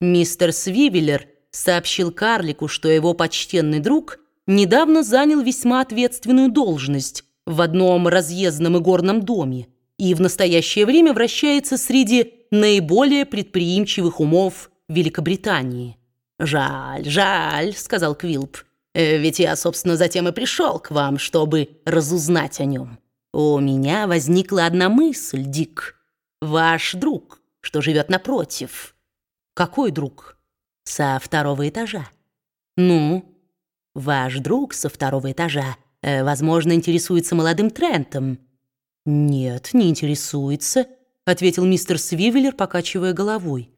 Мистер Свивеллер сообщил карлику, что его почтенный друг недавно занял весьма ответственную должность в одном разъездном и горном доме и в настоящее время вращается среди наиболее предприимчивых умов Великобритании. «Жаль, жаль», — сказал Квилп, «Э, «ведь я, собственно, затем и пришел к вам, чтобы разузнать о нем. У меня возникла одна мысль, Дик. Ваш друг, что живет напротив». «Какой друг?» «Со второго этажа». «Ну?» «Ваш друг со второго этажа, э, возможно, интересуется молодым Трентом». «Нет, не интересуется», — ответил мистер Свивеллер, покачивая головой.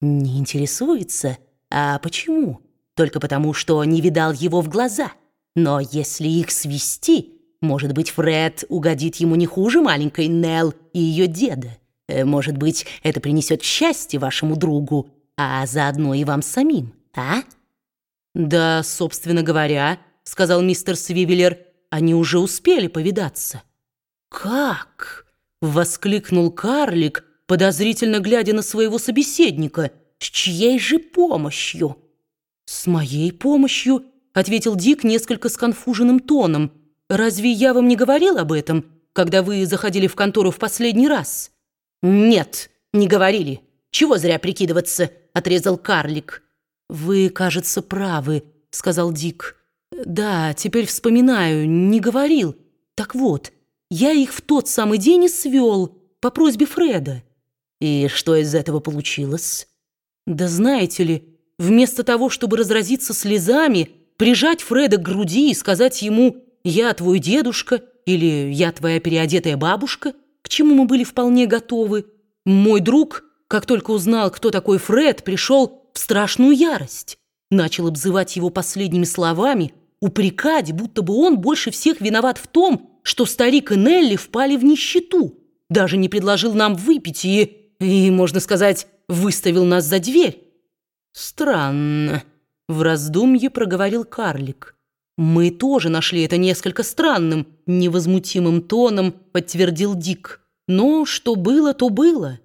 «Не интересуется? А почему? Только потому, что не видал его в глаза. Но если их свести, может быть, Фред угодит ему не хуже маленькой Нелл и ее деда». Э, может быть, это принесет счастье вашему другу, а заодно и вам самим, а?» «Да, собственно говоря», — сказал мистер Свивеллер, «они уже успели повидаться». «Как?» — воскликнул карлик, подозрительно глядя на своего собеседника. «С чьей же помощью?» «С моей помощью», — ответил Дик несколько сконфуженным тоном. «Разве я вам не говорил об этом, когда вы заходили в контору в последний раз?» «Нет, не говорили. Чего зря прикидываться?» — отрезал карлик. «Вы, кажется, правы», — сказал Дик. «Да, теперь вспоминаю, не говорил. Так вот, я их в тот самый день и свел по просьбе Фреда». «И что из этого получилось?» «Да знаете ли, вместо того, чтобы разразиться слезами, прижать Фреда к груди и сказать ему «Я твой дедушка» или «Я твоя переодетая бабушка», к чему мы были вполне готовы. Мой друг, как только узнал, кто такой Фред, пришел в страшную ярость. Начал обзывать его последними словами, упрекать, будто бы он больше всех виноват в том, что старик и Нелли впали в нищету. Даже не предложил нам выпить и, и можно сказать, выставил нас за дверь. Странно, в раздумье проговорил карлик. «Мы тоже нашли это несколько странным», — невозмутимым тоном подтвердил Дик. «Но что было, то было».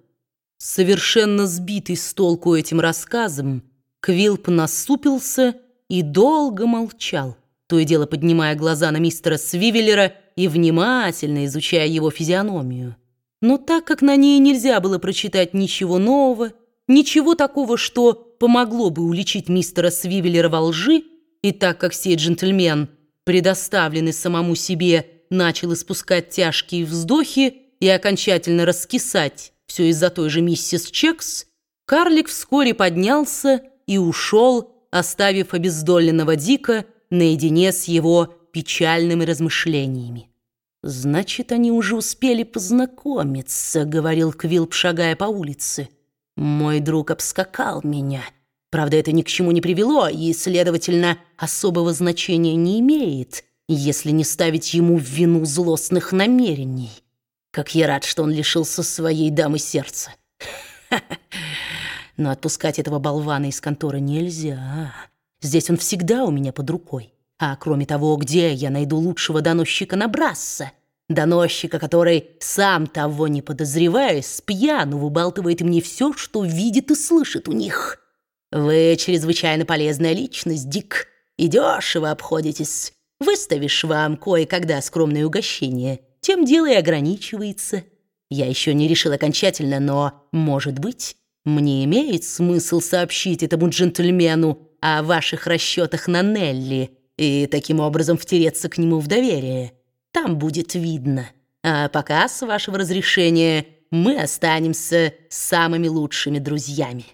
Совершенно сбитый с толку этим рассказом, Квилп насупился и долго молчал, то и дело поднимая глаза на мистера Свивеллера и внимательно изучая его физиономию. Но так как на ней нельзя было прочитать ничего нового, ничего такого, что помогло бы уличить мистера Свивеллера во лжи, и так как сей джентльмен, предоставленный самому себе, начал испускать тяжкие вздохи и окончательно раскисать все из-за той же миссис Чекс, карлик вскоре поднялся и ушел, оставив обездоленного Дика наедине с его печальными размышлениями. «Значит, они уже успели познакомиться», — говорил Квилп, шагая по улице. «Мой друг обскакал меня». Правда, это ни к чему не привело и, следовательно, особого значения не имеет, если не ставить ему в вину злостных намерений. Как я рад, что он лишился своей дамы сердца. Но отпускать этого болвана из конторы нельзя. Здесь он всегда у меня под рукой. А кроме того, где я найду лучшего доносчика на Брасса? Доносчика, который, сам того не подозревая, с пьяну выбалтывает мне все, что видит и слышит у них». Вы чрезвычайно полезная личность, Дик, и дешево обходитесь. Выставишь вам кое-когда скромное угощение, тем дело и ограничивается. Я еще не решил окончательно, но, может быть, мне имеет смысл сообщить этому джентльмену о ваших расчетах на Нелли и таким образом втереться к нему в доверие. Там будет видно. А пока, с вашего разрешения, мы останемся самыми лучшими друзьями».